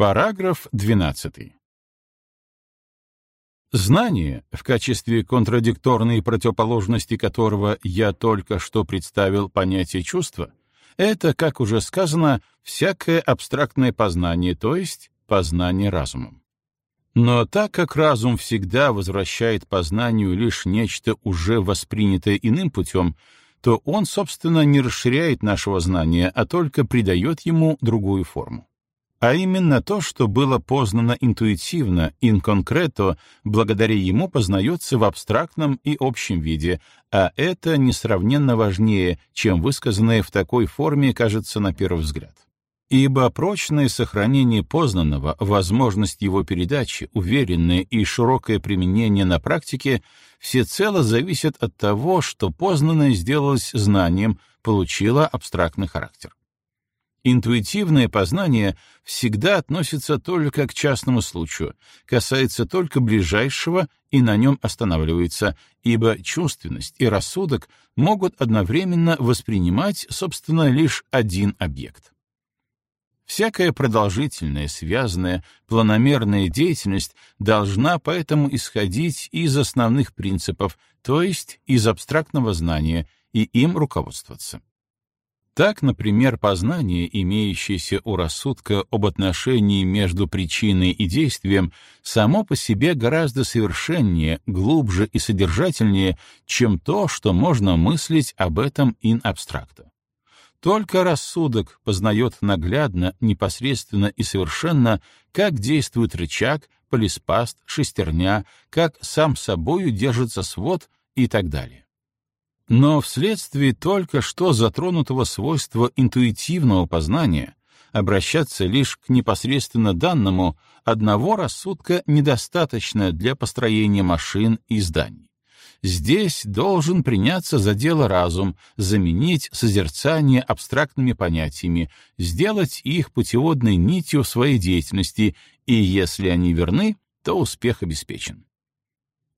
Параграф 12. Знание, в качестве контрадикторной противоположности которого я только что представил понятие чувства, это, как уже сказано, всякое абстрактное познание, то есть познание разумом. Но так как разум всегда возвращает познанию лишь нечто уже воспринятое иным путем, то он, собственно, не расширяет нашего знания, а только придает ему другую форму а именно то, что было познано интуитивно, concreto, благодаря ему познается в абстрактном и общем виде, а это несравненно важнее, чем высказанное в такой форме кажется на первый взгляд. Ибо прочное сохранение познанного, возможность его передачи, уверенное и широкое применение на практике всецело зависят от того, что познанное сделалось знанием, получило абстрактный характер. Интуитивное познание всегда относится только к частному случаю, касается только ближайшего и на нем останавливается, ибо чувственность и рассудок могут одновременно воспринимать, собственно, лишь один объект. Всякая продолжительная, связанная, планомерная деятельность должна поэтому исходить из основных принципов, то есть из абстрактного знания, и им руководствоваться. Так, например, познание, имеющееся у рассудка об отношении между причиной и действием, само по себе гораздо совершеннее, глубже и содержательнее, чем то, что можно мыслить об этом ин абстракто. Только рассудок познает наглядно, непосредственно и совершенно, как действует рычаг, полиспаст, шестерня, как сам собою держится свод и так далее. Но вследствие только что затронутого свойства интуитивного познания обращаться лишь к непосредственно данному одного рассудка недостаточно для построения машин и зданий. Здесь должен приняться за дело разум, заменить созерцание абстрактными понятиями, сделать их путеводной нитью своей деятельности, и если они верны, то успех обеспечен.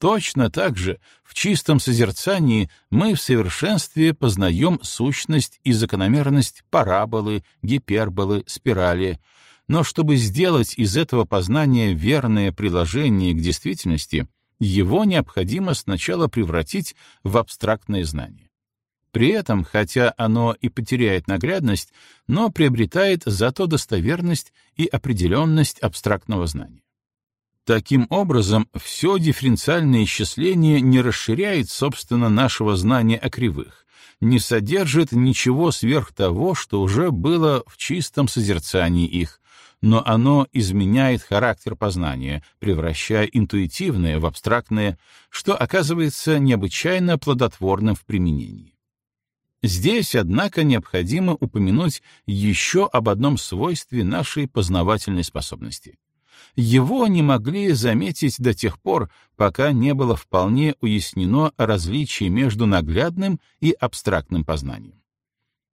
Точно так же в чистом созерцании мы в совершенстве познаем сущность и закономерность параболы, гиперболы, спирали, но чтобы сделать из этого познания верное приложение к действительности, его необходимо сначала превратить в абстрактное знание. При этом, хотя оно и потеряет наглядность, но приобретает зато достоверность и определенность абстрактного знания. Таким образом, все дифференциальное исчисление не расширяет, собственно, нашего знания о кривых, не содержит ничего сверх того, что уже было в чистом созерцании их, но оно изменяет характер познания, превращая интуитивное в абстрактное, что оказывается необычайно плодотворным в применении. Здесь, однако, необходимо упомянуть еще об одном свойстве нашей познавательной способности — его не могли заметить до тех пор, пока не было вполне уяснено различие между наглядным и абстрактным познанием.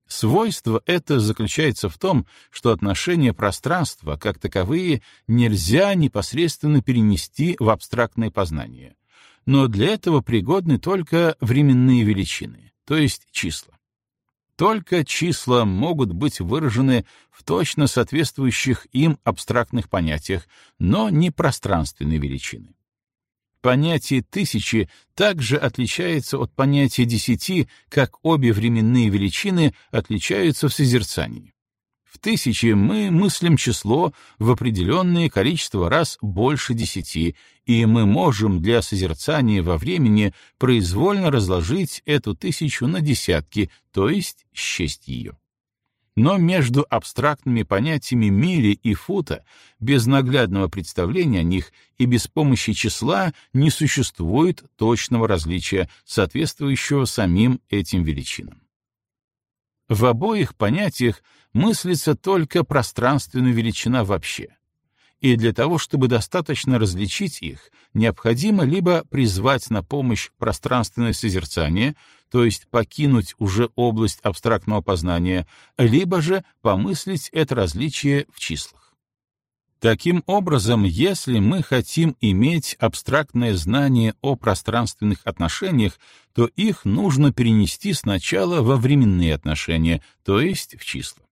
Свойство это заключается в том, что отношения пространства, как таковые, нельзя непосредственно перенести в абстрактное познание, но для этого пригодны только временные величины, то есть числа. Только числа могут быть выражены в точно соответствующих им абстрактных понятиях, но не пространственной величины. Понятие тысячи также отличается от понятия десяти, как обе временные величины отличаются в созерцании. В тысячи мы мыслим число в определенное количество раз больше десяти, и мы можем для созерцания во времени произвольно разложить эту тысячу на десятки, то есть счесть ее. Но между абстрактными понятиями мили и фута, без наглядного представления о них и без помощи числа не существует точного различия, соответствующего самим этим величинам. В обоих понятиях мыслится только пространственная величина вообще. И для того, чтобы достаточно различить их, необходимо либо призвать на помощь пространственное созерцание, то есть покинуть уже область абстрактного познания, либо же помыслить это различие в числах. Таким образом, если мы хотим иметь абстрактное знание о пространственных отношениях, то их нужно перенести сначала во временные отношения, то есть в числа.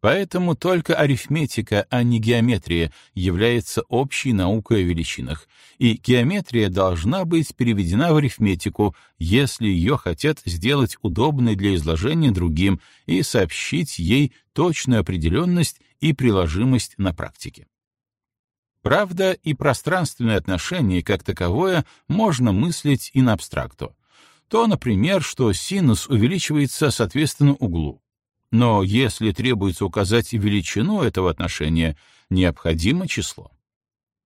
Поэтому только арифметика, а не геометрия, является общей наукой о величинах, и геометрия должна быть переведена в арифметику, если ее хотят сделать удобной для изложения другим и сообщить ей точную определенность и приложимость на практике. Правда, и пространственное отношение как таковое можно мыслить и на абстракту. То, например, что синус увеличивается соответственно углу. Но если требуется указать величину этого отношения, необходимо число.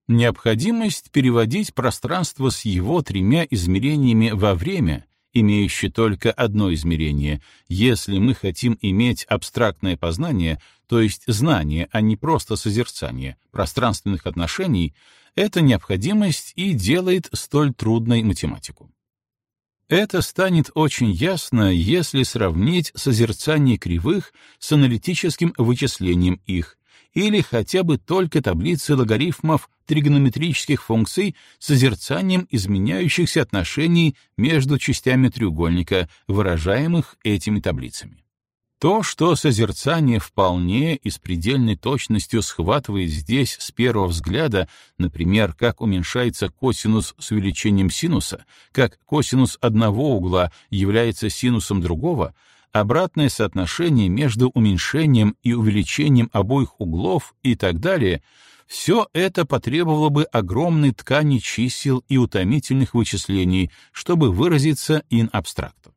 Необходимость переводить пространство с его тремя измерениями во время, имеющее только одно измерение, если мы хотим иметь абстрактное познание, то есть знание, а не просто созерцание пространственных отношений, эта необходимость и делает столь трудной математику. Это станет очень ясно, если сравнить созерцание кривых с аналитическим вычислением их, или хотя бы только таблицы логарифмов тригонометрических функций с созерцанием изменяющихся отношений между частями треугольника, выражаемых этими таблицами. То, что созерцание вполне и с предельной точностью схватывает здесь с первого взгляда, например, как уменьшается косинус с увеличением синуса, как косинус одного угла является синусом другого, обратное соотношение между уменьшением и увеличением обоих углов и так далее — все это потребовало бы огромной ткани чисел и утомительных вычислений, чтобы выразиться ин абстракту.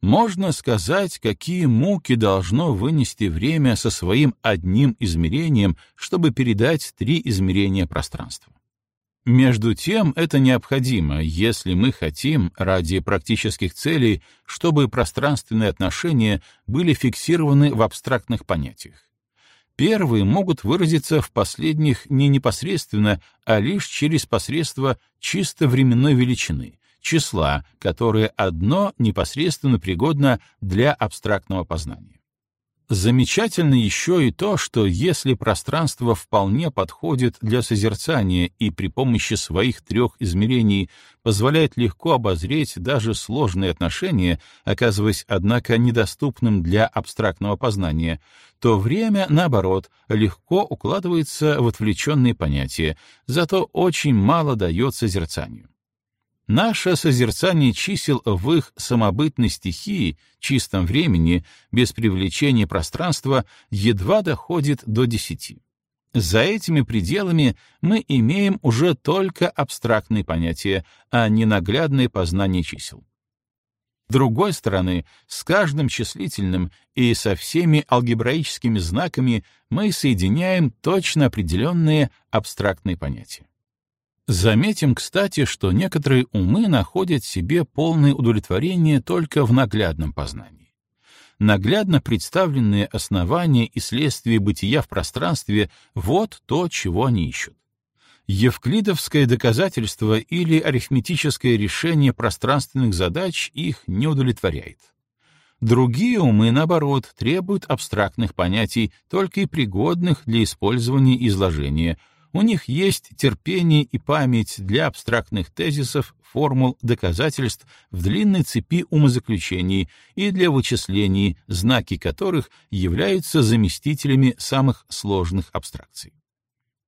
Можно сказать, какие муки должно вынести время со своим одним измерением, чтобы передать три измерения пространства. Между тем, это необходимо, если мы хотим, ради практических целей, чтобы пространственные отношения были фиксированы в абстрактных понятиях. Первые могут выразиться в последних не непосредственно, а лишь через посредство чисто временной величины, числа, которое одно непосредственно пригодно для абстрактного познания. Замечательно еще и то, что если пространство вполне подходит для созерцания и при помощи своих трех измерений позволяет легко обозреть даже сложные отношения, оказываясь, однако, недоступным для абстрактного познания, то время, наоборот, легко укладывается в отвлеченные понятия, зато очень мало дает созерцанию. Наше созерцание чисел в их самобытной стихии, чистом времени, без привлечения пространства, едва доходит до десяти. За этими пределами мы имеем уже только абстрактные понятия, а не наглядное познание чисел. С другой стороны, с каждым числительным и со всеми алгебраическими знаками мы соединяем точно определенные абстрактные понятия. Заметим, кстати, что некоторые умы находят себе полное удовлетворение только в наглядном познании. Наглядно представленные основания и следствия бытия в пространстве — вот то, чего они ищут. Евклидовское доказательство или арифметическое решение пространственных задач их не удовлетворяет. Другие умы, наоборот, требуют абстрактных понятий, только и пригодных для использования изложения — у них есть терпение и память для абстрактных тезисов, формул, доказательств в длинной цепи умозаключений и для вычислений, знаки которых являются заместителями самых сложных абстракций.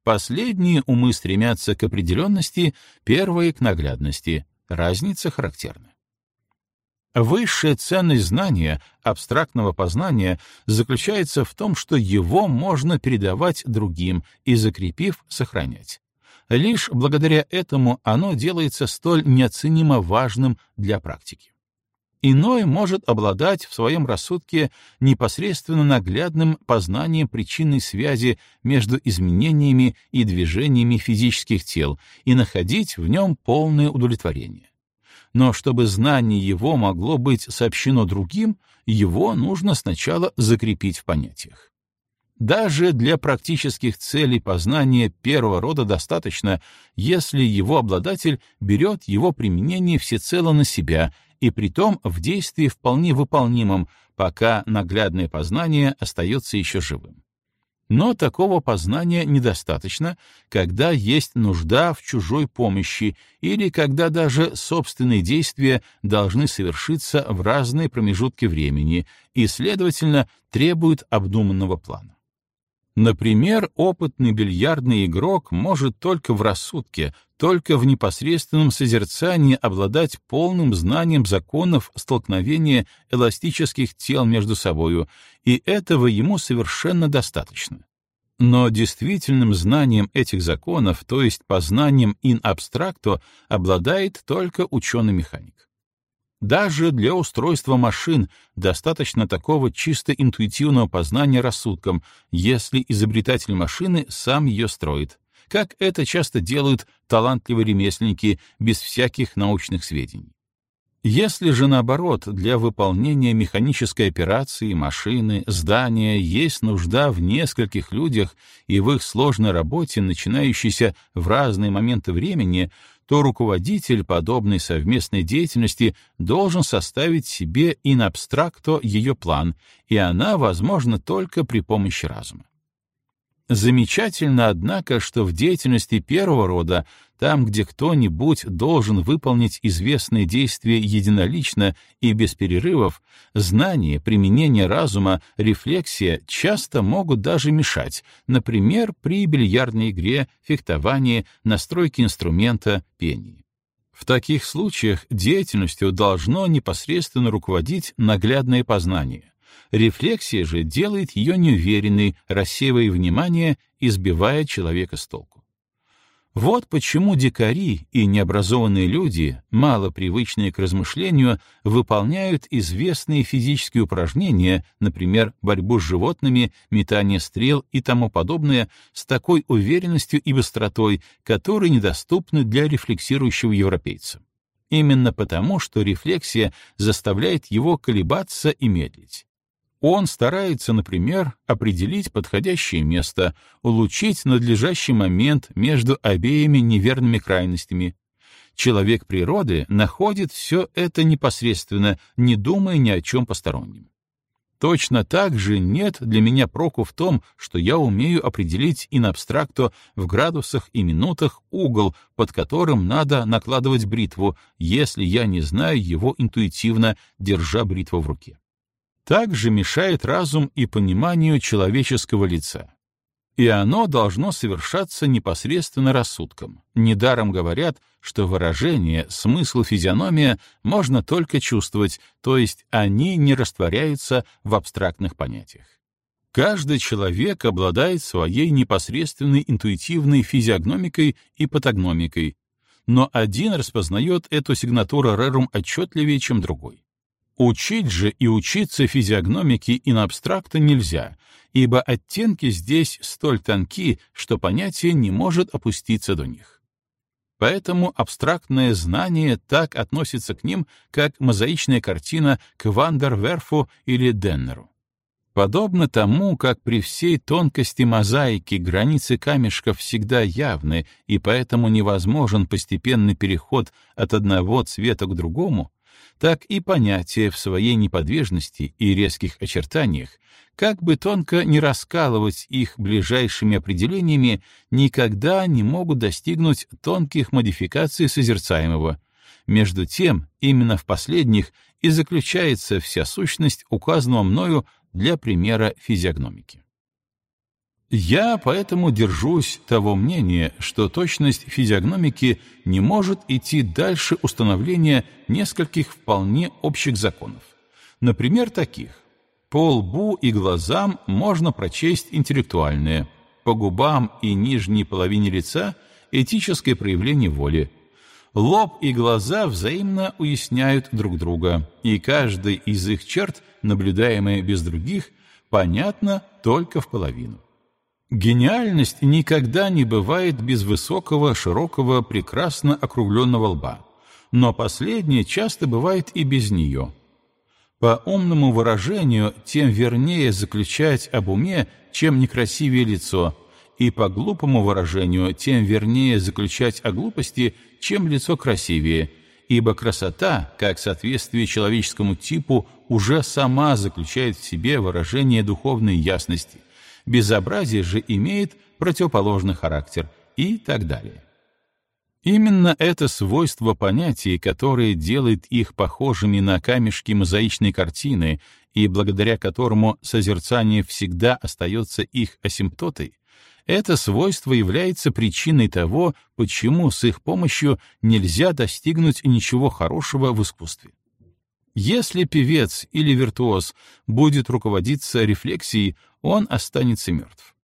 Последние умы стремятся к определенности, первые — к наглядности. Разница характерна. Высшая ценность знания, абстрактного познания, заключается в том, что его можно передавать другим и, закрепив, сохранять. Лишь благодаря этому оно делается столь неоценимо важным для практики. Иной может обладать в своем рассудке непосредственно наглядным познанием причинной связи между изменениями и движениями физических тел и находить в нем полное удовлетворение но чтобы знание его могло быть сообщено другим, его нужно сначала закрепить в понятиях. Даже для практических целей познания первого рода достаточно, если его обладатель берет его применение всецело на себя и притом в действии вполне выполнимом, пока наглядное познание остается еще живым. Но такого познания недостаточно, когда есть нужда в чужой помощи или когда даже собственные действия должны совершиться в разные промежутки времени и, следовательно, требуют обдуманного плана. Например, опытный бильярдный игрок может только в рассудке, только в непосредственном созерцании обладать полным знанием законов столкновения эластических тел между собою, и этого ему совершенно достаточно. Но действительным знанием этих законов, то есть познанием in abstracto, обладает только ученый-механик. Даже для устройства машин достаточно такого чисто интуитивного познания рассудком, если изобретатель машины сам ее строит, как это часто делают талантливые ремесленники без всяких научных сведений. Если же, наоборот, для выполнения механической операции, машины, здания есть нужда в нескольких людях и в их сложной работе, начинающейся в разные моменты времени, то руководитель подобной совместной деятельности должен составить себе in abstracto ее план, и она возможна только при помощи разума. Замечательно, однако, что в деятельности первого рода, там, где кто-нибудь должен выполнить известные действия единолично и без перерывов, знание, применение разума, рефлексия часто могут даже мешать, например, при бильярдной игре, фехтовании, настройке инструмента, пении. В таких случаях деятельностью должно непосредственно руководить наглядное познание, Рефлексия же делает ее неуверенной, рассеивая внимание и сбивая человека с толку. Вот почему дикари и необразованные люди, мало привычные к размышлению, выполняют известные физические упражнения, например, борьбу с животными, метание стрел и тому подобное, с такой уверенностью и быстротой, которые недоступны для рефлексирующего европейца. Именно потому, что рефлексия заставляет его колебаться и медлить. Он старается, например, определить подходящее место, улучшить надлежащий момент между обеими неверными крайностями. Человек природы находит все это непосредственно, не думая ни о чем постороннем. Точно так же нет для меня проку в том, что я умею определить in абстракто в градусах и минутах угол, под которым надо накладывать бритву, если я не знаю его интуитивно, держа бритву в руке также мешает разум и пониманию человеческого лица. И оно должно совершаться непосредственно рассудком. Недаром говорят, что выражение, смысл физиономия можно только чувствовать, то есть они не растворяются в абстрактных понятиях. Каждый человек обладает своей непосредственной интуитивной физиогномикой и патогномикой, но один распознает эту сигнатуру рерум отчетливее, чем другой. Учить же и учиться физиогномике и на абстракта нельзя, ибо оттенки здесь столь тонки, что понятие не может опуститься до них. Поэтому абстрактное знание так относится к ним, как мозаичная картина к Вандерверфу или Деннеру. Подобно тому, как при всей тонкости мозаики границы камешков всегда явны, и поэтому невозможен постепенный переход от одного цвета к другому, так и понятия в своей неподвижности и резких очертаниях, как бы тонко не раскалывать их ближайшими определениями, никогда не могут достигнуть тонких модификаций созерцаемого. Между тем, именно в последних и заключается вся сущность указанного мною для примера физиогномики. Я поэтому держусь того мнения, что точность физиогномики не может идти дальше установления нескольких вполне общих законов. Например, таких. По лбу и глазам можно прочесть интеллектуальное, по губам и нижней половине лица — этическое проявление воли. Лоб и глаза взаимно уясняют друг друга, и каждый из их черт, наблюдаемая без других, понятно только в половину. Гениальность никогда не бывает без высокого, широкого, прекрасно округленного лба, но последнее часто бывает и без нее. По умному выражению, тем вернее заключать об уме, чем некрасивее лицо, и по глупому выражению, тем вернее заключать о глупости, чем лицо красивее, ибо красота, как соответствие человеческому типу, уже сама заключает в себе выражение духовной ясности, безобразие же имеет противоположный характер и так далее. Именно это свойство понятий, которое делает их похожими на камешки мозаичной картины и благодаря которому созерцание всегда остается их асимптотой, это свойство является причиной того, почему с их помощью нельзя достигнуть ничего хорошего в искусстве. Если певец или виртуоз будет руководиться рефлексией, он останется мертв.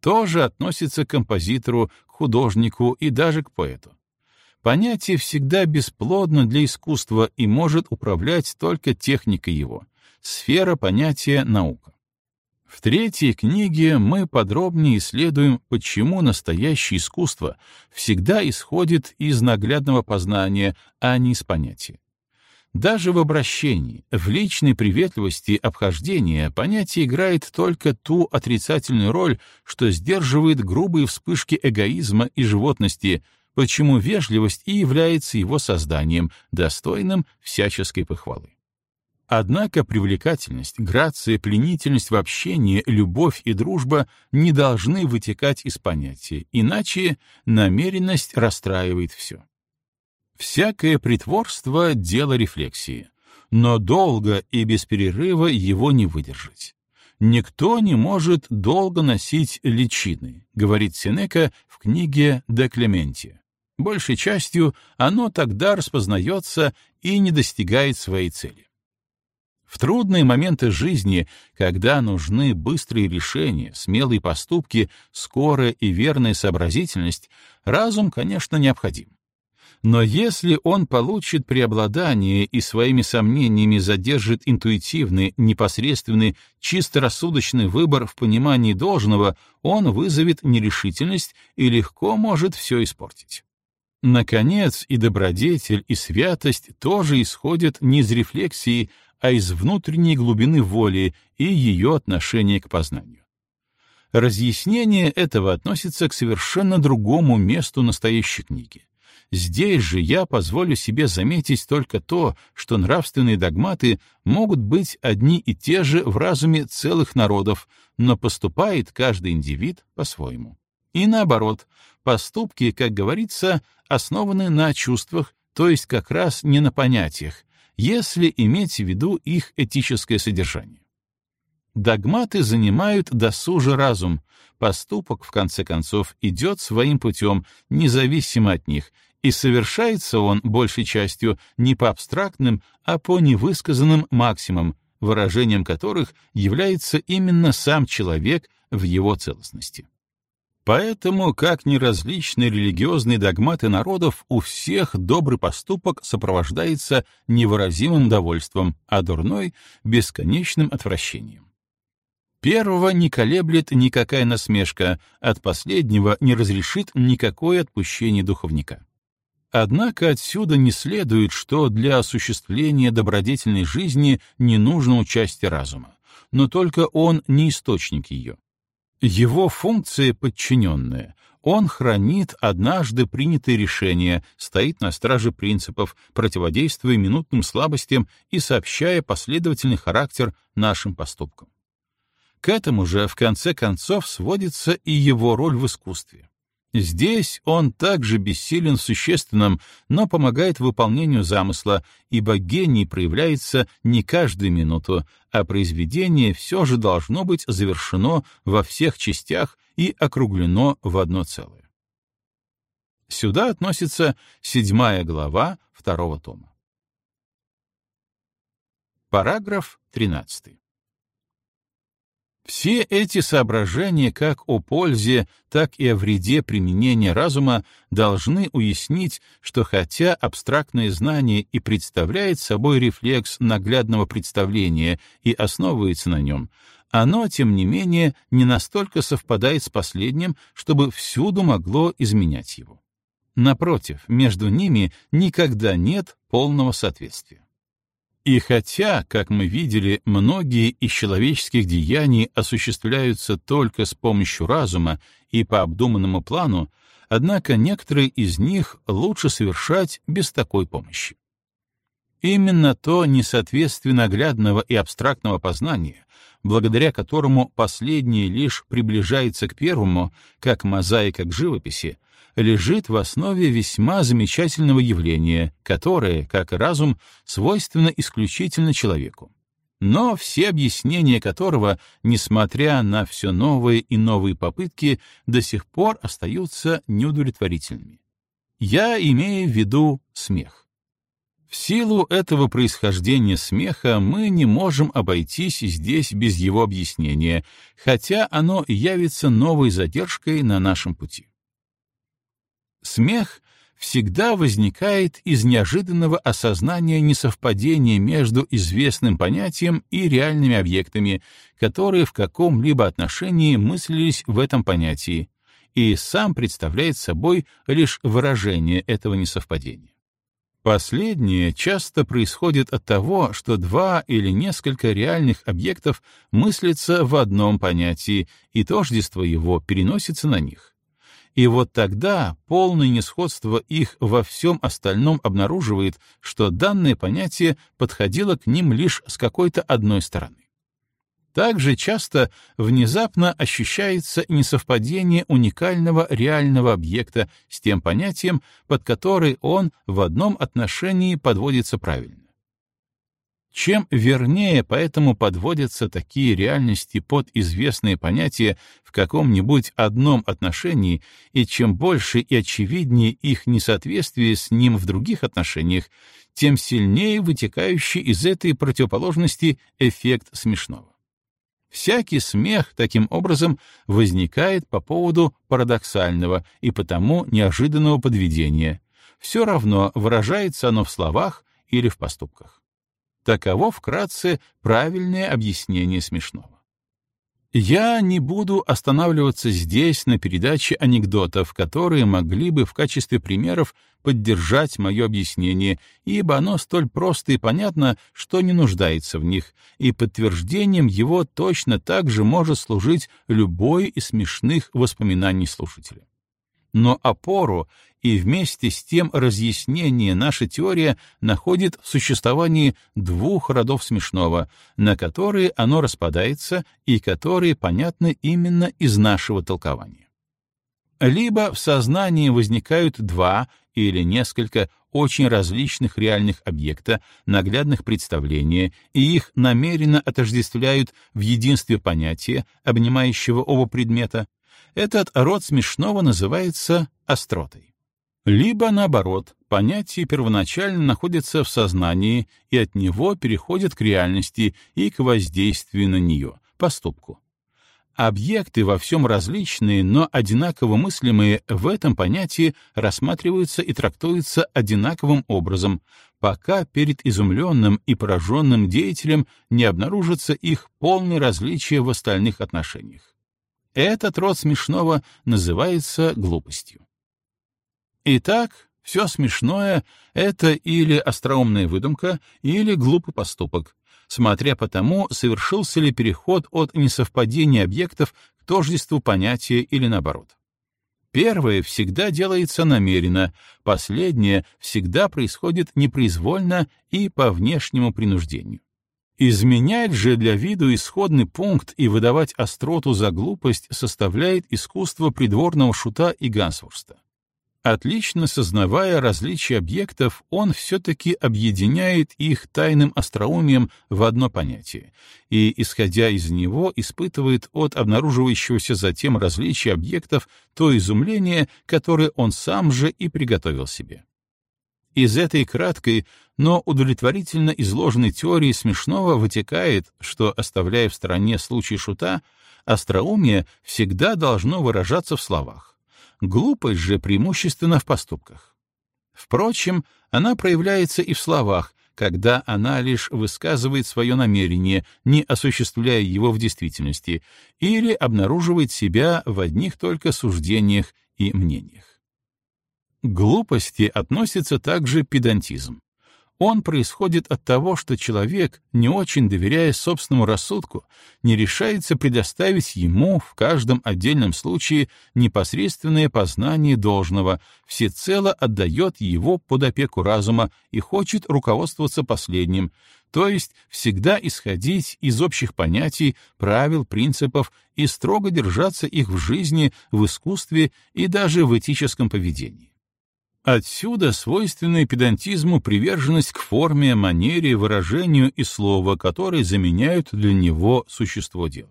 То же относится к композитору, к художнику и даже к поэту. Понятие всегда бесплодно для искусства и может управлять только техника его, сфера понятия наука. В третьей книге мы подробнее исследуем, почему настоящее искусство всегда исходит из наглядного познания, а не из понятия. Даже в обращении, в личной приветливости обхождения понятие играет только ту отрицательную роль, что сдерживает грубые вспышки эгоизма и животности, почему вежливость и является его созданием, достойным всяческой похвалы. Однако привлекательность, грация, пленительность в общении, любовь и дружба не должны вытекать из понятия, иначе намеренность расстраивает все. Всякое притворство — дело рефлексии, но долго и без перерыва его не выдержать. «Никто не может долго носить личины», — говорит Сенека в книге «Де Клементия». Большей частью оно тогда распознается и не достигает своей цели. В трудные моменты жизни, когда нужны быстрые решения, смелые поступки, скорая и верная сообразительность, разум, конечно, необходим. Но если он получит преобладание и своими сомнениями задержит интуитивный, непосредственный, чисто рассудочный выбор в понимании должного, он вызовет нерешительность и легко может все испортить. Наконец, и добродетель, и святость тоже исходят не из рефлексии, а из внутренней глубины воли и ее отношения к познанию. Разъяснение этого относится к совершенно другому месту настоящей книги. Здесь же я позволю себе заметить только то, что нравственные догматы могут быть одни и те же в разуме целых народов, но поступает каждый индивид по-своему. И наоборот, поступки, как говорится, основаны на чувствах, то есть как раз не на понятиях, если иметь в виду их этическое содержание. Догматы занимают досуже разум, поступок, в конце концов, идет своим путем, независимо от них, и совершается он, большей частью, не по абстрактным, а по невысказанным максимам, выражением которых является именно сам человек в его целостности. Поэтому, как ни различны религиозные догматы народов, у всех добрый поступок сопровождается невыразимым довольством, а дурной — бесконечным отвращением. Первого не колеблет никакая насмешка, от последнего не разрешит никакое отпущение духовника. Однако отсюда не следует, что для осуществления добродетельной жизни не нужно участие разума, но только он не источник ее. Его функция подчиненная. Он хранит однажды принятые решения, стоит на страже принципов, противодействуя минутным слабостям и сообщая последовательный характер нашим поступкам. К этому же, в конце концов, сводится и его роль в искусстве. Здесь он также бессилен в существенном, но помогает выполнению замысла, ибо гений проявляется не каждую минуту, а произведение все же должно быть завершено во всех частях и округлено в одно целое. Сюда относится седьмая глава второго тома. Параграф 13. Все эти соображения как о пользе, так и о вреде применения разума должны уяснить, что хотя абстрактное знание и представляет собой рефлекс наглядного представления и основывается на нем, оно, тем не менее, не настолько совпадает с последним, чтобы всюду могло изменять его. Напротив, между ними никогда нет полного соответствия. И хотя, как мы видели, многие из человеческих деяний осуществляются только с помощью разума и по обдуманному плану, однако некоторые из них лучше совершать без такой помощи. Именно то несоответствие наглядного и абстрактного познания, благодаря которому последнее лишь приближается к первому, как мозаика к живописи, лежит в основе весьма замечательного явления, которое, как и разум, свойственно исключительно человеку. Но все объяснения которого, несмотря на все новые и новые попытки, до сих пор остаются неудовлетворительными. Я имею в виду смех. В силу этого происхождения смеха мы не можем обойтись здесь без его объяснения, хотя оно явится новой задержкой на нашем пути. Смех всегда возникает из неожиданного осознания несовпадения между известным понятием и реальными объектами, которые в каком-либо отношении мыслились в этом понятии, и сам представляет собой лишь выражение этого несовпадения. Последнее часто происходит от того, что два или несколько реальных объектов мыслятся в одном понятии, и тождество его переносится на них. И вот тогда полное несходство их во всем остальном обнаруживает, что данное понятие подходило к ним лишь с какой-то одной стороны. Также часто внезапно ощущается несовпадение уникального реального объекта с тем понятием, под который он в одном отношении подводится правильно. Чем вернее поэтому подводятся такие реальности под известные понятия в каком-нибудь одном отношении, и чем больше и очевиднее их несоответствие с ним в других отношениях, тем сильнее вытекающий из этой противоположности эффект смешного. Всякий смех таким образом возникает по поводу парадоксального и потому неожиданного подведения. Все равно выражается оно в словах или в поступках. Таково вкратце правильное объяснение смешного. Я не буду останавливаться здесь на передаче анекдотов, которые могли бы в качестве примеров поддержать мое объяснение, ибо оно столь просто и понятно, что не нуждается в них, и подтверждением его точно так же может служить любой из смешных воспоминаний слушателя но опору и вместе с тем разъяснение наша теория находит в существовании двух родов смешного, на которые оно распадается и которые понятны именно из нашего толкования. Либо в сознании возникают два или несколько очень различных реальных объекта, наглядных представления, и их намеренно отождествляют в единстве понятия, обнимающего оба предмета, этот род смешного называется остротой. Либо, наоборот, понятие первоначально находится в сознании и от него переходит к реальности и к воздействию на нее, поступку. Объекты во всем различные, но одинаково мыслимые в этом понятии рассматриваются и трактуются одинаковым образом, пока перед изумленным и пораженным деятелем не обнаружится их полное различие в остальных отношениях. Этот род смешного называется глупостью. Итак, все смешное — это или остроумная выдумка, или глупый поступок, смотря по тому, совершился ли переход от несовпадения объектов к тождеству понятия или наоборот. Первое всегда делается намеренно, последнее всегда происходит непроизвольно и по внешнему принуждению. Изменять же для виду исходный пункт и выдавать остроту за глупость составляет искусство придворного шута и Гансворста. Отлично сознавая различия объектов, он все-таки объединяет их тайным остроумием в одно понятие и, исходя из него, испытывает от обнаруживающегося затем различия объектов то изумление, которое он сам же и приготовил себе. Из этой краткой, но удовлетворительно изложенной теории смешного вытекает, что, оставляя в стороне случай шута, остроумие всегда должно выражаться в словах, глупость же преимущественно в поступках. Впрочем, она проявляется и в словах, когда она лишь высказывает свое намерение, не осуществляя его в действительности, или обнаруживает себя в одних только суждениях и мнениях. К глупости относится также педантизм. Он происходит от того, что человек, не очень доверяя собственному рассудку, не решается предоставить ему в каждом отдельном случае непосредственное познание должного, всецело отдает его под опеку разума и хочет руководствоваться последним, то есть всегда исходить из общих понятий, правил, принципов и строго держаться их в жизни, в искусстве и даже в этическом поведении. Отсюда свойственная педантизму приверженность к форме, манере, выражению и слову, которые заменяют для него существо дела.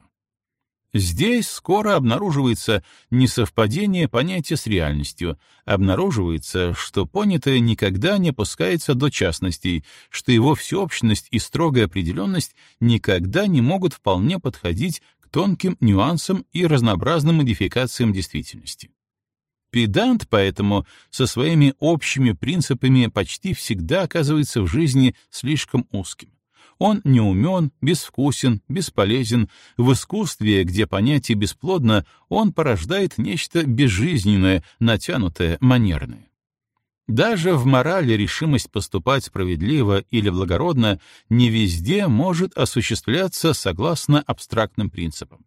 Здесь скоро обнаруживается несовпадение понятия с реальностью, обнаруживается, что понятое никогда не опускается до частностей, что его всеобщность и строгая определенность никогда не могут вполне подходить к тонким нюансам и разнообразным модификациям действительности. Педант поэтому со своими общими принципами почти всегда оказывается в жизни слишком узким. Он неумен, безвкусен, бесполезен. В искусстве, где понятие бесплодно, он порождает нечто безжизненное, натянутое, манерное. Даже в морали решимость поступать справедливо или благородно не везде может осуществляться согласно абстрактным принципам.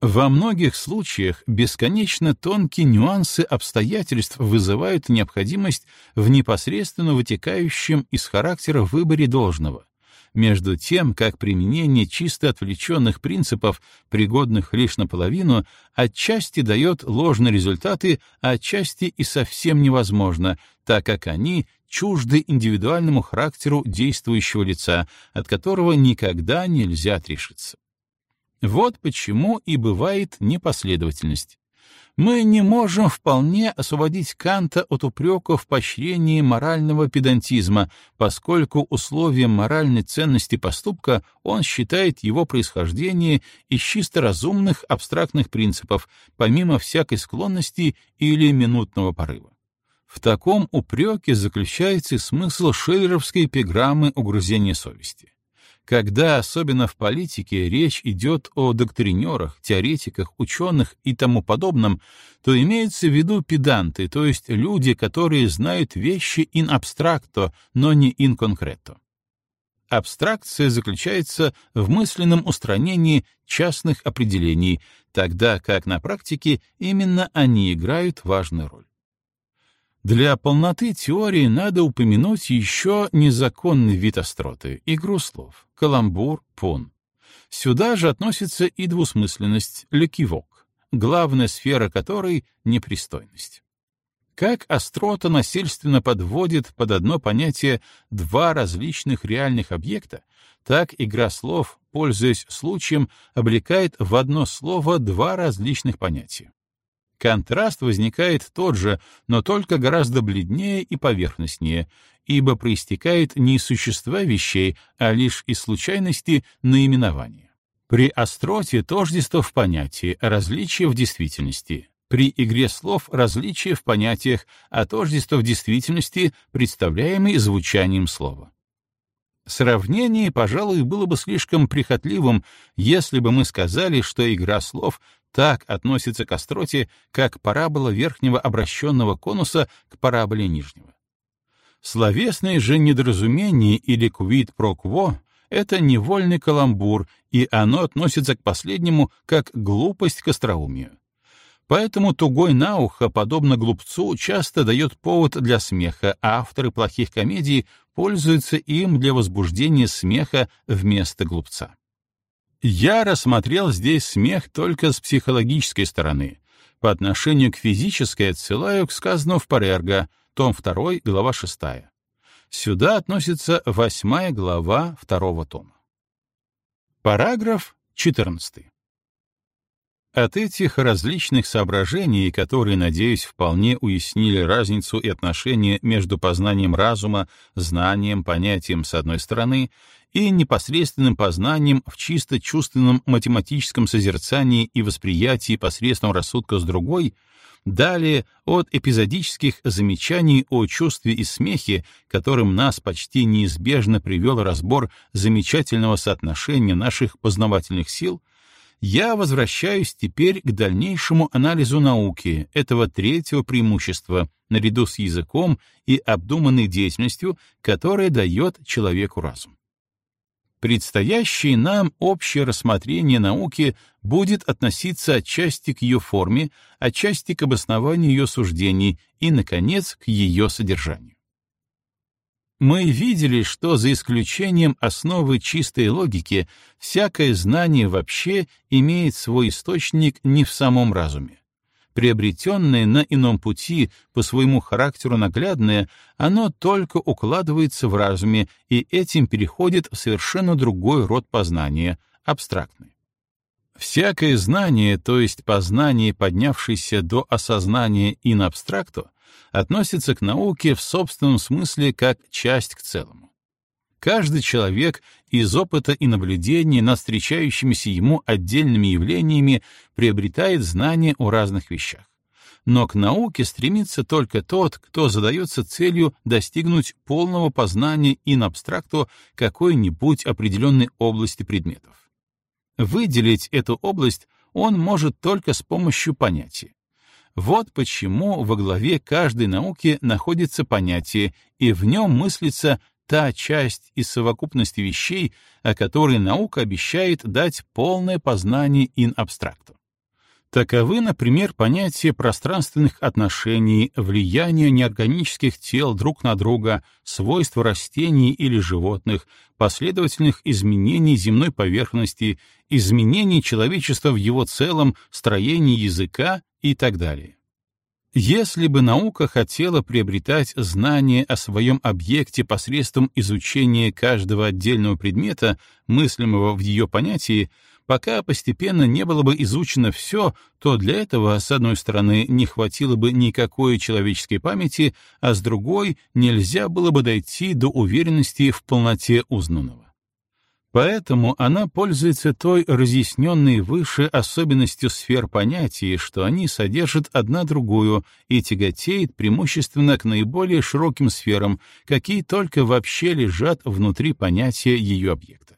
Во многих случаях бесконечно тонкие нюансы обстоятельств вызывают необходимость в непосредственно вытекающем из характера выборе должного, между тем, как применение чисто отвлеченных принципов, пригодных лишь наполовину, отчасти дает ложные результаты, а отчасти и совсем невозможно, так как они чужды индивидуальному характеру действующего лица, от которого никогда нельзя отрешиться. Вот почему и бывает непоследовательность. Мы не можем вполне освободить Канта от упрека в поощрении морального педантизма, поскольку условием моральной ценности поступка он считает его происхождение из чисто разумных абстрактных принципов, помимо всякой склонности или минутного порыва. В таком упреке заключается смысл шиллеровской эпиграммы угрызения совести. Когда, особенно в политике, речь идет о доктринерах, теоретиках, ученых и тому подобном, то имеется в виду педанты, то есть люди, которые знают вещи in abstracto, но не in concreto. Абстракция заключается в мысленном устранении частных определений, тогда как на практике именно они играют важную роль. Для полноты теории надо упомянуть еще незаконный вид остроты — игру слов, каламбур, пон. Сюда же относится и двусмысленность, лекивок, главная сфера которой — непристойность. Как острота насильственно подводит под одно понятие два различных реальных объекта, так игра слов, пользуясь случаем, облекает в одно слово два различных понятия. Контраст возникает тот же, но только гораздо бледнее и поверхностнее, ибо проистекает не из существа вещей, а лишь из случайности наименования. При остроте тождество в понятии, различие в действительности. При игре слов различие в понятиях, а тождество в действительности, представляемый звучанием слова. Сравнение, пожалуй, было бы слишком прихотливым, если бы мы сказали, что игра слов так относится к остроте, как парабола верхнего обращенного конуса к параболе нижнего. Словесное же недоразумение или квид про кво — это невольный каламбур, и оно относится к последнему как глупость к остроумию. Поэтому тугой на ухо, подобно глупцу, часто дает повод для смеха, а авторы плохих комедий пользуются им для возбуждения смеха вместо глупца. Я рассмотрел здесь смех только с психологической стороны. По отношению к физической отсылаю к сказанному в Парерго, том 2, глава 6. Сюда относится восьмая глава второго тома. Параграф 14. От этих различных соображений, которые, надеюсь, вполне уяснили разницу и отношение между познанием разума, знанием, понятием с одной стороны и непосредственным познанием в чисто чувственном математическом созерцании и восприятии посредством рассудка с другой, далее от эпизодических замечаний о чувстве и смехе, которым нас почти неизбежно привел разбор замечательного соотношения наших познавательных сил — я возвращаюсь теперь к дальнейшему анализу науки, этого третьего преимущества, наряду с языком и обдуманной деятельностью, которая дает человеку разум. Предстоящее нам общее рассмотрение науки будет относиться отчасти к ее форме, отчасти к обоснованию ее суждений и, наконец, к ее содержанию. Мы видели, что за исключением основы чистой логики, всякое знание вообще имеет свой источник не в самом разуме. Приобретенное на ином пути, по своему характеру наглядное, оно только укладывается в разуме и этим переходит в совершенно другой род познания, абстрактный. Всякое знание, то есть познание, поднявшееся до осознания in abstracto, относится к науке в собственном смысле как часть к целому. Каждый человек из опыта и наблюдения над встречающимися ему отдельными явлениями приобретает знания о разных вещах. Но к науке стремится только тот, кто задается целью достигнуть полного познания in абстракту какой-нибудь определенной области предметов. Выделить эту область он может только с помощью понятия. Вот почему во главе каждой науки находится понятие, и в нем мыслится та часть из совокупности вещей, о которой наука обещает дать полное познание ин абстракту. Таковы, например, понятия пространственных отношений, влияния неорганических тел друг на друга, свойства растений или животных, последовательных изменений земной поверхности, изменений человечества в его целом, строении языка и так далее. Если бы наука хотела приобретать знания о своем объекте посредством изучения каждого отдельного предмета, мыслимого в ее понятии, пока постепенно не было бы изучено все, то для этого, с одной стороны, не хватило бы никакой человеческой памяти, а с другой нельзя было бы дойти до уверенности в полноте узнанного. Поэтому она пользуется той разъясненной выше особенностью сфер понятий, что они содержат одна другую и тяготеет преимущественно к наиболее широким сферам, какие только вообще лежат внутри понятия ее объекта.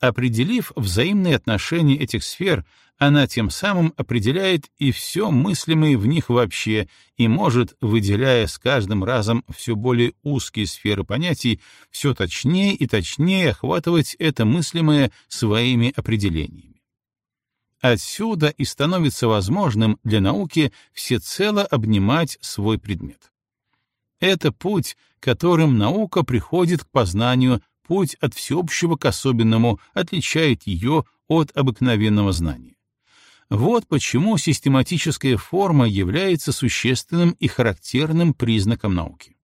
Определив взаимные отношения этих сфер, она тем самым определяет и все мыслимое в них вообще и может, выделяя с каждым разом все более узкие сферы понятий, все точнее и точнее охватывать это мыслимое своими определениями. Отсюда и становится возможным для науки всецело обнимать свой предмет. Это путь, которым наука приходит к познанию путь от всеобщего к особенному отличает ее от обыкновенного знания. Вот почему систематическая форма является существенным и характерным признаком науки.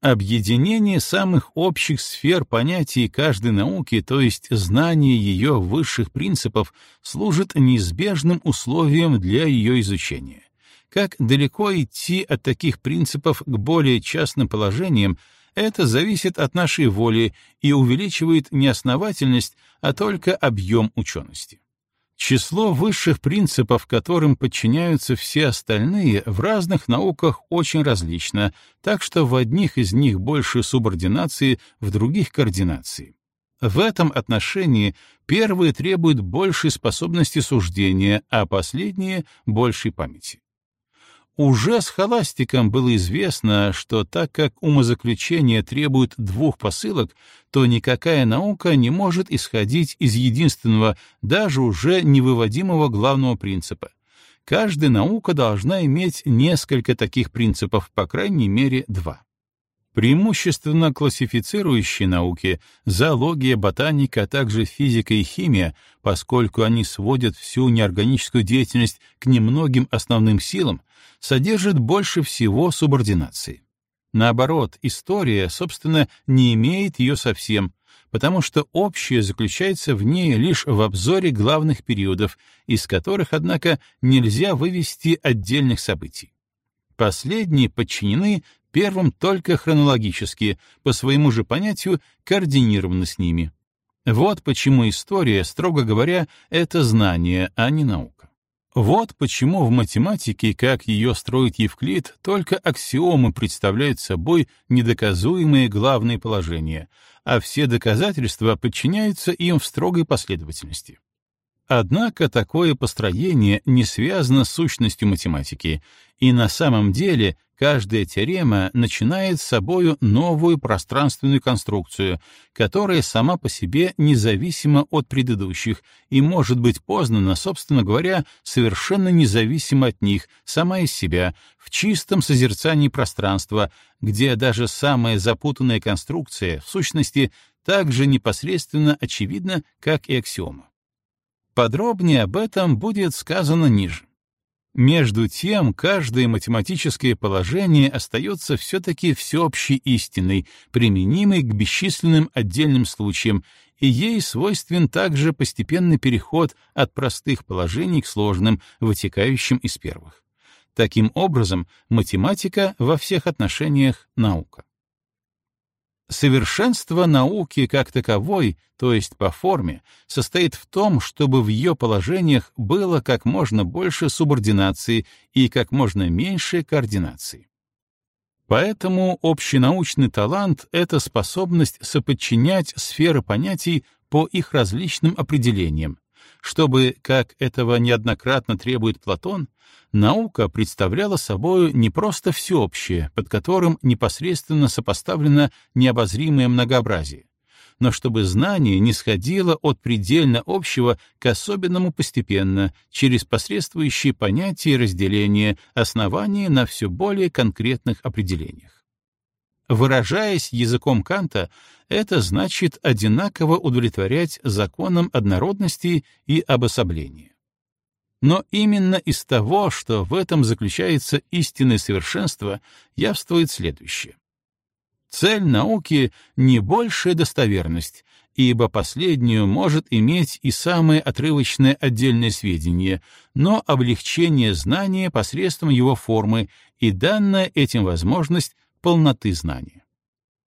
Объединение самых общих сфер понятий каждой науки, то есть знание ее высших принципов, служит неизбежным условием для ее изучения. Как далеко идти от таких принципов к более частным положениям, это зависит от нашей воли и увеличивает не основательность, а только объем учености. Число высших принципов, которым подчиняются все остальные, в разных науках очень различно, так что в одних из них больше субординации, в других — координации. В этом отношении первые требуют большей способности суждения, а последние — большей памяти. Уже с холастиком было известно, что так как умозаключение требует двух посылок, то никакая наука не может исходить из единственного, даже уже невыводимого главного принципа. Каждая наука должна иметь несколько таких принципов, по крайней мере, два. Преимущественно классифицирующие науки, зоология, ботаника, а также физика и химия, поскольку они сводят всю неорганическую деятельность к немногим основным силам, содержит больше всего субординации. Наоборот, история, собственно, не имеет ее совсем, потому что общее заключается в ней лишь в обзоре главных периодов, из которых, однако, нельзя вывести отдельных событий. Последние подчинены первым только хронологически, по своему же понятию координированы с ними. Вот почему история, строго говоря, это знание, а не наука. Вот почему в математике, как ее строит Евклид, только аксиомы представляют собой недоказуемые главные положения, а все доказательства подчиняются им в строгой последовательности. Однако такое построение не связано с сущностью математики, и на самом деле каждая теорема начинает с собою новую пространственную конструкцию, которая сама по себе независима от предыдущих и может быть познана, собственно говоря, совершенно независимо от них, сама из себя, в чистом созерцании пространства, где даже самая запутанная конструкция, в сущности, так же непосредственно очевидна, как и аксиома. Подробнее об этом будет сказано ниже. Между тем, каждое математическое положение остается все-таки всеобщей истиной, применимой к бесчисленным отдельным случаям, и ей свойствен также постепенный переход от простых положений к сложным, вытекающим из первых. Таким образом, математика во всех отношениях — наука. Совершенство науки как таковой, то есть по форме, состоит в том, чтобы в ее положениях было как можно больше субординации и как можно меньше координации. Поэтому общенаучный талант — это способность соподчинять сферы понятий по их различным определениям, чтобы, как этого неоднократно требует Платон, наука представляла собою не просто всеобщее, под которым непосредственно сопоставлено необозримое многообразие, но чтобы знание не сходило от предельно общего к особенному постепенно, через посредствующие понятия разделения, основанные на все более конкретных определениях. Выражаясь языком Канта, это значит одинаково удовлетворять законам однородности и обособления. Но именно из того, что в этом заключается истинное совершенство, явствует следующее. Цель науки — не большая достоверность, ибо последнюю может иметь и самое отрывочное отдельное сведение, но облегчение знания посредством его формы и данная этим возможность полноты знания.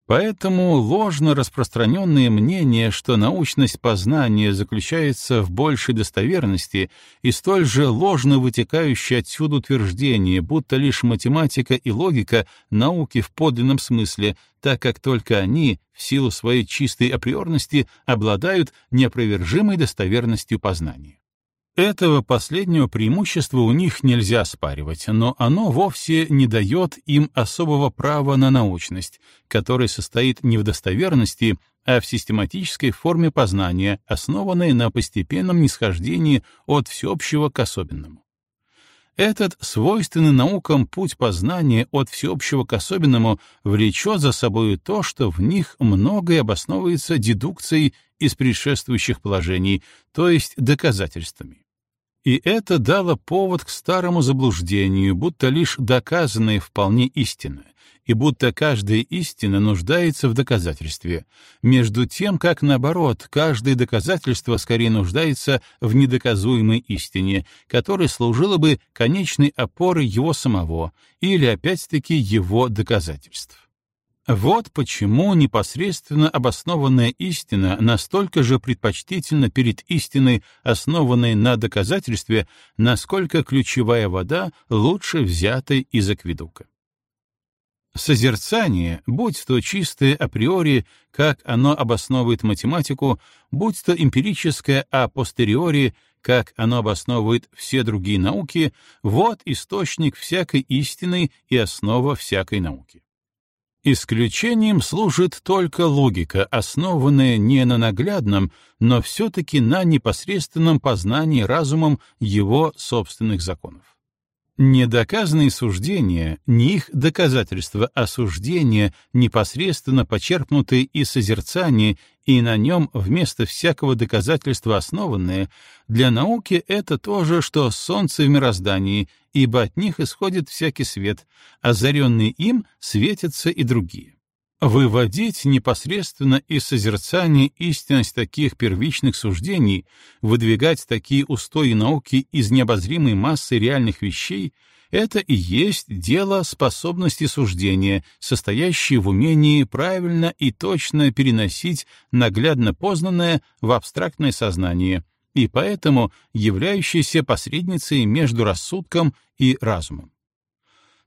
Поэтому ложно распространенное мнение, что научность познания заключается в большей достоверности, и столь же ложно вытекающее отсюда утверждение, будто лишь математика и логика науки в подлинном смысле, так как только они, в силу своей чистой априорности, обладают неопровержимой достоверностью познания. Этого последнего преимущества у них нельзя спаривать, но оно вовсе не дает им особого права на научность, которая состоит не в достоверности, а в систематической форме познания, основанной на постепенном нисхождении от всеобщего к особенному. Этот свойственный наукам путь познания от всеобщего к особенному влечет за собой то, что в них многое обосновывается дедукцией из предшествующих положений, то есть доказательствами. И это дало повод к старому заблуждению, будто лишь доказанное вполне истина, и будто каждая истина нуждается в доказательстве, между тем, как, наоборот, каждое доказательство скорее нуждается в недоказуемой истине, которая служила бы конечной опорой его самого или, опять-таки, его доказательств. Вот почему непосредственно обоснованная истина настолько же предпочтительна перед истиной, основанной на доказательстве, насколько ключевая вода лучше взятой из акведука. Созерцание, будь то чистое априори, как оно обосновывает математику, будь то эмпирическое а постериори, как оно обосновывает все другие науки, вот источник всякой истины и основа всякой науки. Исключением служит только логика, основанная не на наглядном, но все-таки на непосредственном познании разумом его собственных законов. Недоказанные суждения, не их доказательства, а суждения, непосредственно почерпнутые из созерцания и на нем вместо всякого доказательства основанные, для науки это то же, что солнце в мироздании, ибо от них исходит всякий свет, озаренные им светятся и другие. Выводить непосредственно из созерцания истинность таких первичных суждений, выдвигать такие устои науки из необозримой массы реальных вещей — это и есть дело способности суждения, состоящее в умении правильно и точно переносить наглядно познанное в абстрактное сознание, и поэтому являющееся посредницей между рассудком и разумом.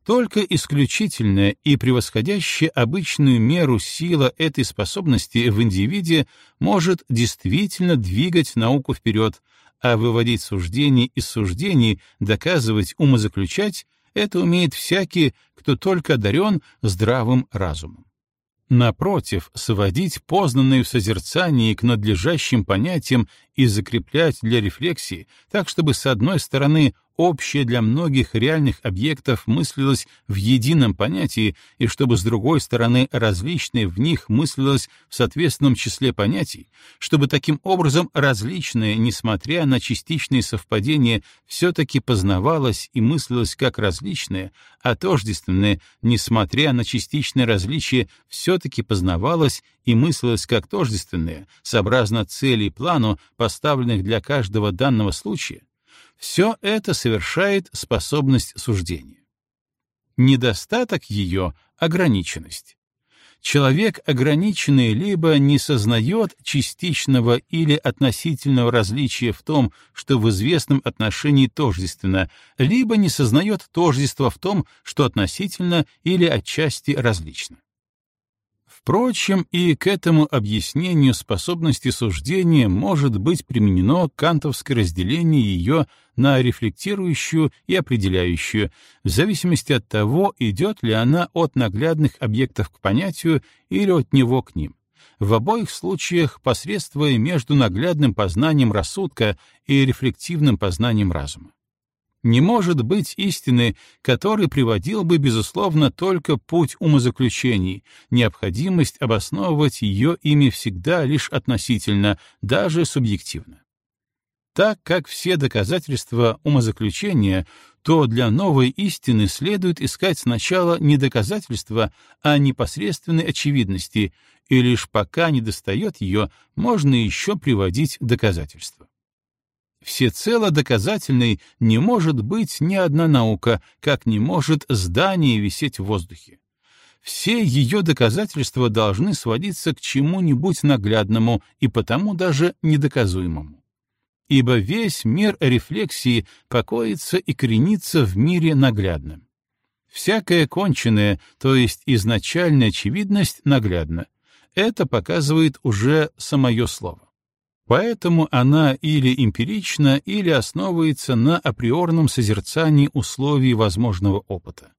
Только исключительная и превосходящая обычную меру сила этой способности в индивиде может действительно двигать науку вперед, а выводить суждения из суждений, доказывать, умозаключать — это умеет всякий, кто только одарен здравым разумом. Напротив, сводить познанное в созерцании к надлежащим понятиям и закреплять для рефлексии, так чтобы, с одной стороны, общее для многих реальных объектов мыслилось в едином понятии, и чтобы, с другой стороны, различное в них мыслилось в соответственном числе понятий, чтобы таким образом различное, несмотря на частичные совпадения, все-таки познавалось и мыслилось как различное, а тождественное, несмотря на частичное различие, все-таки познавалось и мыслилось как тождественное, сообразно цели и плану, поставленных для каждого данного случая, все это совершает способность суждения. Недостаток ее — ограниченность. Человек ограниченный либо не сознает частичного или относительного различия в том, что в известном отношении тождественно, либо не сознает тождества в том, что относительно или отчасти различно. Впрочем, и к этому объяснению способности суждения может быть применено кантовское разделение ее на рефлектирующую и определяющую, в зависимости от того, идет ли она от наглядных объектов к понятию или от него к ним. В обоих случаях посредствуя между наглядным познанием рассудка и рефлективным познанием разума не может быть истины, который приводил бы, безусловно, только путь умозаключений, необходимость обосновывать ее ими всегда лишь относительно, даже субъективно. Так как все доказательства умозаключения, то для новой истины следует искать сначала не доказательства, а непосредственной очевидности, и лишь пока не достает ее, можно еще приводить доказательства. Всецело доказательной не может быть ни одна наука, как не может здание висеть в воздухе. Все ее доказательства должны сводиться к чему-нибудь наглядному и потому даже недоказуемому. Ибо весь мир рефлексии покоится и коренится в мире наглядном. Всякая конченная, то есть изначальная очевидность, наглядна. Это показывает уже самое слово. Поэтому она или эмпирична, или основывается на априорном созерцании условий возможного опыта.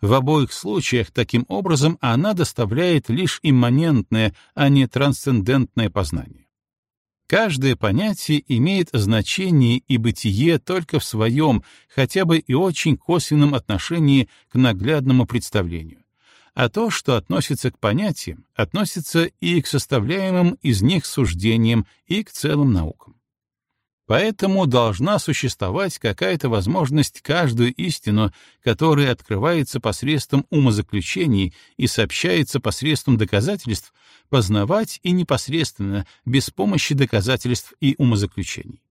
В обоих случаях таким образом она доставляет лишь имманентное, а не трансцендентное познание. Каждое понятие имеет значение и бытие только в своем, хотя бы и очень косвенном отношении к наглядному представлению а то, что относится к понятиям, относится и к составляемым из них суждениям, и к целым наукам. Поэтому должна существовать какая-то возможность каждую истину, которая открывается посредством умозаключений и сообщается посредством доказательств, познавать и непосредственно, без помощи доказательств и умозаключений.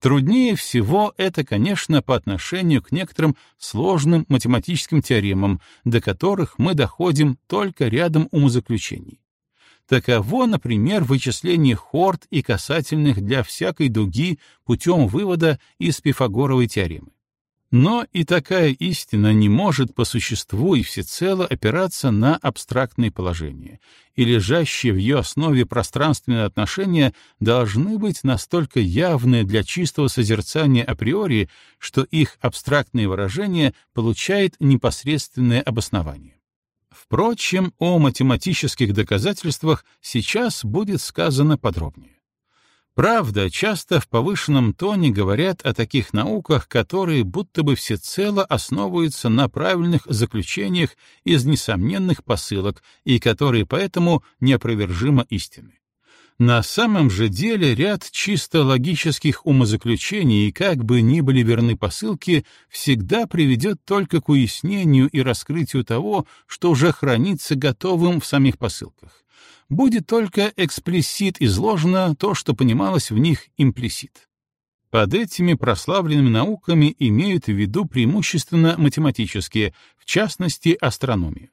Труднее всего это, конечно, по отношению к некоторым сложным математическим теоремам, до которых мы доходим только рядом умозаключений. Таково, например, вычисление хорд и касательных для всякой дуги путем вывода из Пифагоровой теоремы. Но и такая истина не может по существу и всецело опираться на абстрактные положения, и лежащие в ее основе пространственные отношения должны быть настолько явны для чистого созерцания априори, что их абстрактное выражение получает непосредственное обоснование. Впрочем, о математических доказательствах сейчас будет сказано подробнее. Правда, часто в повышенном тоне говорят о таких науках, которые будто бы всецело основываются на правильных заключениях из несомненных посылок и которые поэтому неопровержимо истинны. На самом же деле ряд чисто логических умозаключений, как бы ни были верны посылки, всегда приведет только к уяснению и раскрытию того, что уже хранится готовым в самих посылках будет только эксплисит изложено то, что понималось в них имплисит. Под этими прославленными науками имеют в виду преимущественно математические, в частности, астрономию.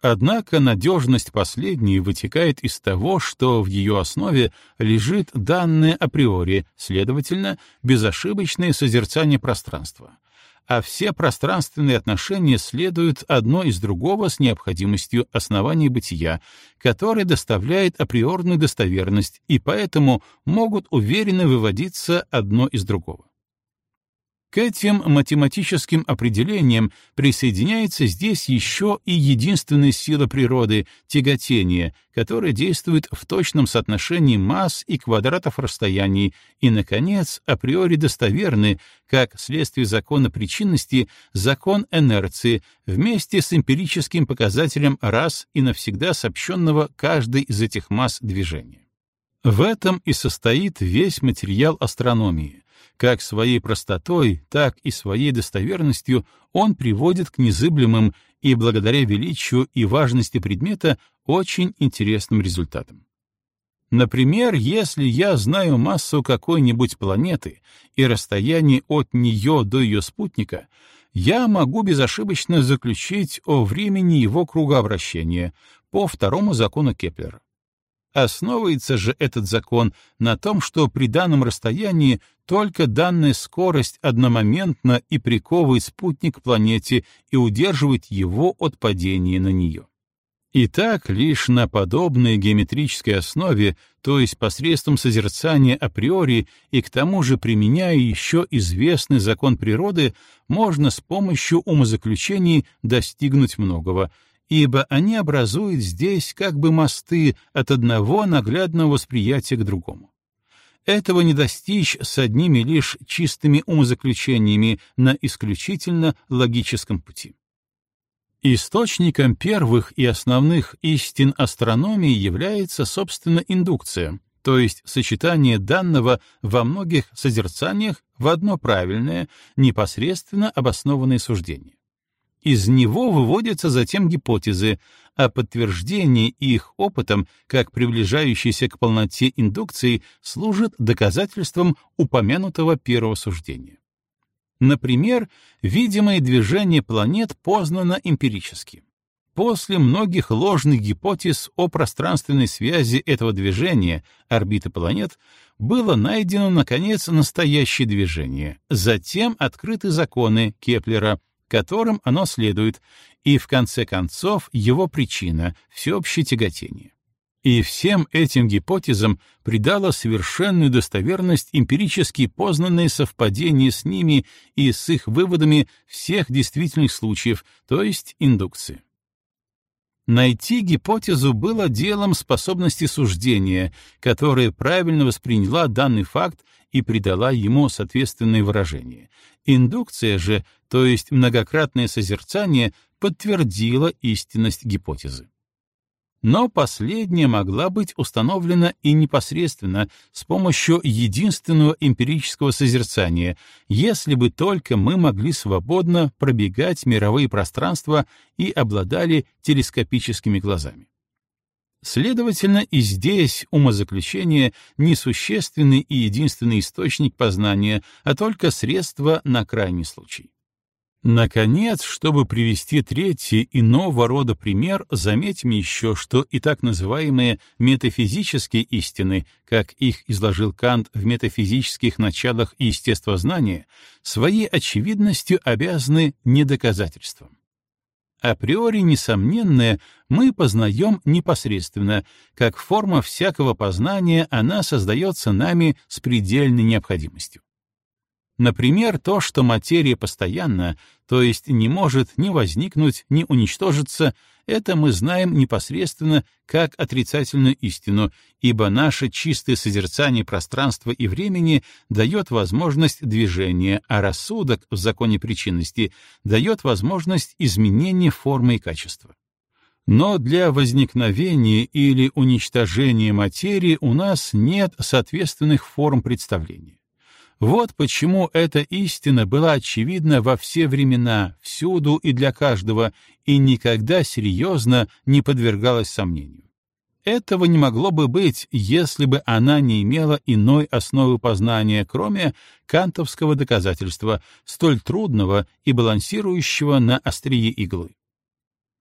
Однако надежность последней вытекает из того, что в ее основе лежит данное априори, следовательно, безошибочное созерцание пространства, а все пространственные отношения следуют одно из другого с необходимостью основания бытия, которое доставляет априорную достоверность, и поэтому могут уверенно выводиться одно из другого. К этим математическим определениям присоединяется здесь еще и единственная сила природы — тяготение, которое действует в точном соотношении масс и квадратов расстояний, и, наконец, априори достоверны, как следствие закона причинности, закон инерции, вместе с эмпирическим показателем раз и навсегда сообщенного каждой из этих масс движения. В этом и состоит весь материал астрономии, как своей простотой, так и своей достоверностью он приводит к незыблемым и, благодаря величию и важности предмета, очень интересным результатам. Например, если я знаю массу какой-нибудь планеты и расстояние от нее до ее спутника, я могу безошибочно заключить о времени его кругообращения по второму закону Кеплера. Основывается же этот закон на том, что при данном расстоянии только данная скорость одномоментно и приковывает спутник к планете и удерживает его от падения на нее. Итак, лишь на подобной геометрической основе, то есть посредством созерцания априори и к тому же применяя еще известный закон природы, можно с помощью умозаключений достигнуть многого — ибо они образуют здесь как бы мосты от одного наглядного восприятия к другому. Этого не достичь с одними лишь чистыми умозаключениями на исключительно логическом пути. Источником первых и основных истин астрономии является, собственно, индукция, то есть сочетание данного во многих созерцаниях в одно правильное, непосредственно обоснованное суждение. Из него выводятся затем гипотезы, а подтверждение их опытом, как приближающейся к полноте индукции, служит доказательством упомянутого первого суждения. Например, видимое движение планет познано эмпирически. После многих ложных гипотез о пространственной связи этого движения, орбиты планет, было найдено, наконец, настоящее движение. Затем открыты законы Кеплера, которым оно следует, и, в конце концов, его причина — всеобщее тяготение. И всем этим гипотезам придало совершенную достоверность эмпирически познанные совпадения с ними и с их выводами всех действительных случаев, то есть индукции. Найти гипотезу было делом способности суждения, которая правильно восприняла данный факт и придала ему соответственное выражение. Индукция же, то есть многократное созерцание, подтвердила истинность гипотезы. Но последняя могла быть установлена и непосредственно с помощью единственного эмпирического созерцания, если бы только мы могли свободно пробегать мировые пространства и обладали телескопическими глазами. Следовательно, и здесь умозаключение — не существенный и единственный источник познания, а только средство на крайний случай. Наконец, чтобы привести третий иного рода пример, заметим еще, что и так называемые метафизические истины, как их изложил Кант в метафизических началах естествознания, своей очевидностью обязаны недоказательством априори несомненное мы познаем непосредственно, как форма всякого познания она создается нами с предельной необходимостью. Например, то, что материя постоянна, то есть не может ни возникнуть, ни уничтожиться, это мы знаем непосредственно как отрицательную истину, ибо наше чистое созерцание пространства и времени дает возможность движения, а рассудок в законе причинности дает возможность изменения формы и качества. Но для возникновения или уничтожения материи у нас нет соответственных форм представления. Вот почему эта истина была очевидна во все времена, всюду и для каждого, и никогда серьезно не подвергалась сомнению. Этого не могло бы быть, если бы она не имела иной основы познания, кроме кантовского доказательства, столь трудного и балансирующего на острие иглы.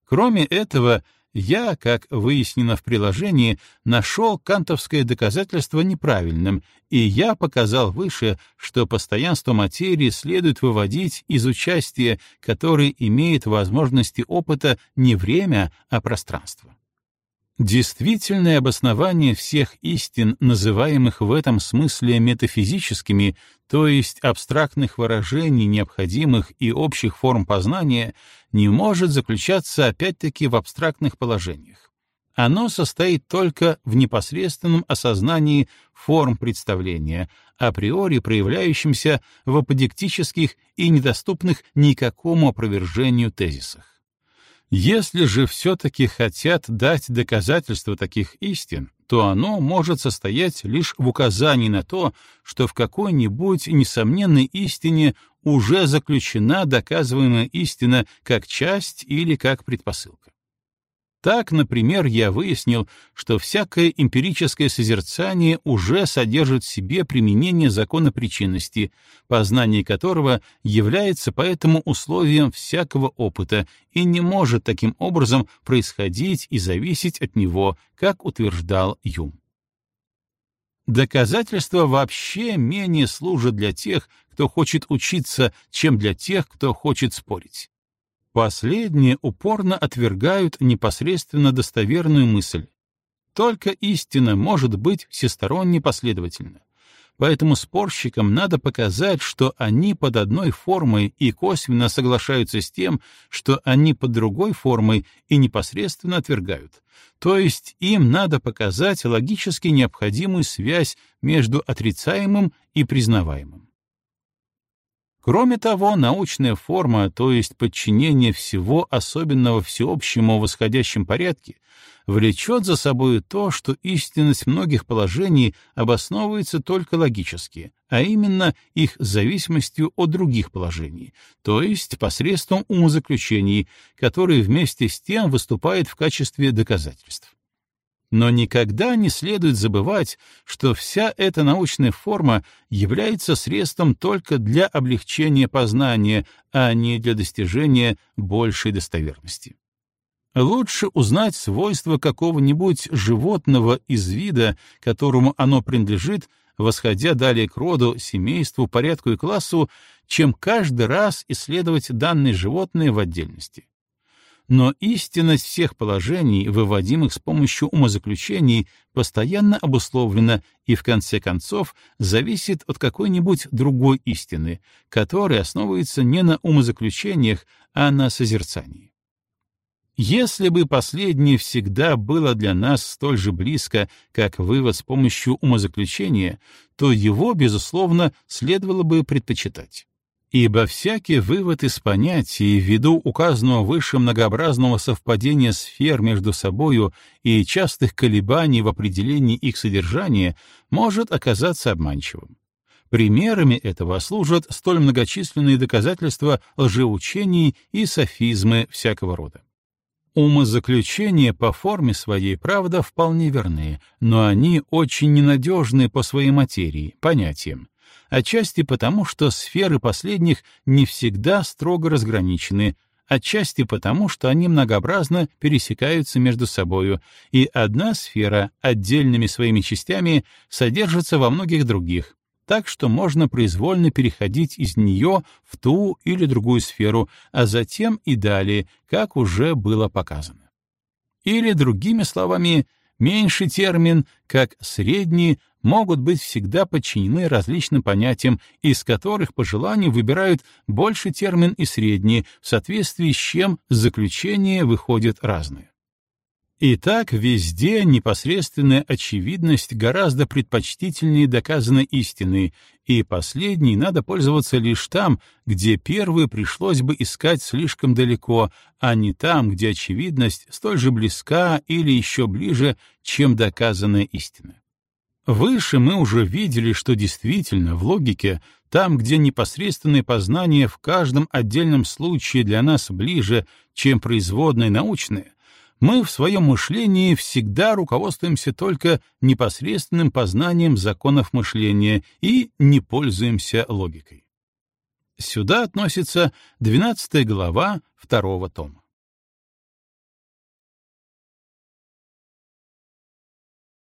Кроме этого, Я, как выяснено в приложении, нашел кантовское доказательство неправильным, и я показал выше, что постоянство материи следует выводить из участия, которое имеет возможности опыта не время, а пространство. Действительное обоснование всех истин, называемых в этом смысле метафизическими, то есть абстрактных выражений, необходимых и общих форм познания, не может заключаться опять-таки в абстрактных положениях. Оно состоит только в непосредственном осознании форм представления, априори проявляющимся в аподектических и недоступных никакому опровержению тезисах. Если же все-таки хотят дать доказательства таких истин, то оно может состоять лишь в указании на то, что в какой-нибудь несомненной истине уже заключена доказываемая истина как часть или как предпосылка. Так, например, я выяснил, что всякое эмпирическое созерцание уже содержит в себе применение закона причинности, познание которого является поэтому условием всякого опыта и не может таким образом происходить и зависеть от него, как утверждал Юм. Доказательства вообще менее служат для тех, кто хочет учиться, чем для тех, кто хочет спорить. Последние упорно отвергают непосредственно достоверную мысль. Только истина может быть всесторонне последовательна. Поэтому спорщикам надо показать, что они под одной формой и косвенно соглашаются с тем, что они под другой формой и непосредственно отвергают. То есть им надо показать логически необходимую связь между отрицаемым и признаваемым. Кроме того, научная форма, то есть подчинение всего особенного всеобщему восходящем порядке, влечет за собой то, что истинность многих положений обосновывается только логически, а именно их зависимостью от других положений, то есть посредством умозаключений, которые вместе с тем выступают в качестве доказательств. Но никогда не следует забывать, что вся эта научная форма является средством только для облегчения познания, а не для достижения большей достоверности. Лучше узнать свойства какого-нибудь животного из вида, которому оно принадлежит, восходя далее к роду, семейству, порядку и классу, чем каждый раз исследовать данное животное в отдельности но истинность всех положений, выводимых с помощью умозаключений, постоянно обусловлена и, в конце концов, зависит от какой-нибудь другой истины, которая основывается не на умозаключениях, а на созерцании. Если бы последнее всегда было для нас столь же близко, как вывод с помощью умозаключения, то его, безусловно, следовало бы предпочитать. Ибо всякий вывод из понятий, ввиду указанного выше многообразного совпадения сфер между собою и частых колебаний в определении их содержания, может оказаться обманчивым. Примерами этого служат столь многочисленные доказательства лжеучений и софизмы всякого рода. Умозаключения по форме своей, правда, вполне верны, но они очень ненадежны по своей материи, понятиям, отчасти потому, что сферы последних не всегда строго разграничены, отчасти потому, что они многообразно пересекаются между собою, и одна сфера отдельными своими частями содержится во многих других, так что можно произвольно переходить из нее в ту или другую сферу, а затем и далее, как уже было показано. Или, другими словами, меньший термин, как средний, могут быть всегда подчинены различным понятиям, из которых по желанию выбирают больше термин и средний, в соответствии с чем заключения выходят разные. Итак, везде непосредственная очевидность гораздо предпочтительнее доказанной истины, и последней надо пользоваться лишь там, где первую пришлось бы искать слишком далеко, а не там, где очевидность столь же близка или еще ближе, чем доказанная истина. Выше мы уже видели, что действительно в логике, там, где непосредственное познание в каждом отдельном случае для нас ближе, чем производное научное, мы в своем мышлении всегда руководствуемся только непосредственным познанием законов мышления и не пользуемся логикой. Сюда относится 12 глава второго тома.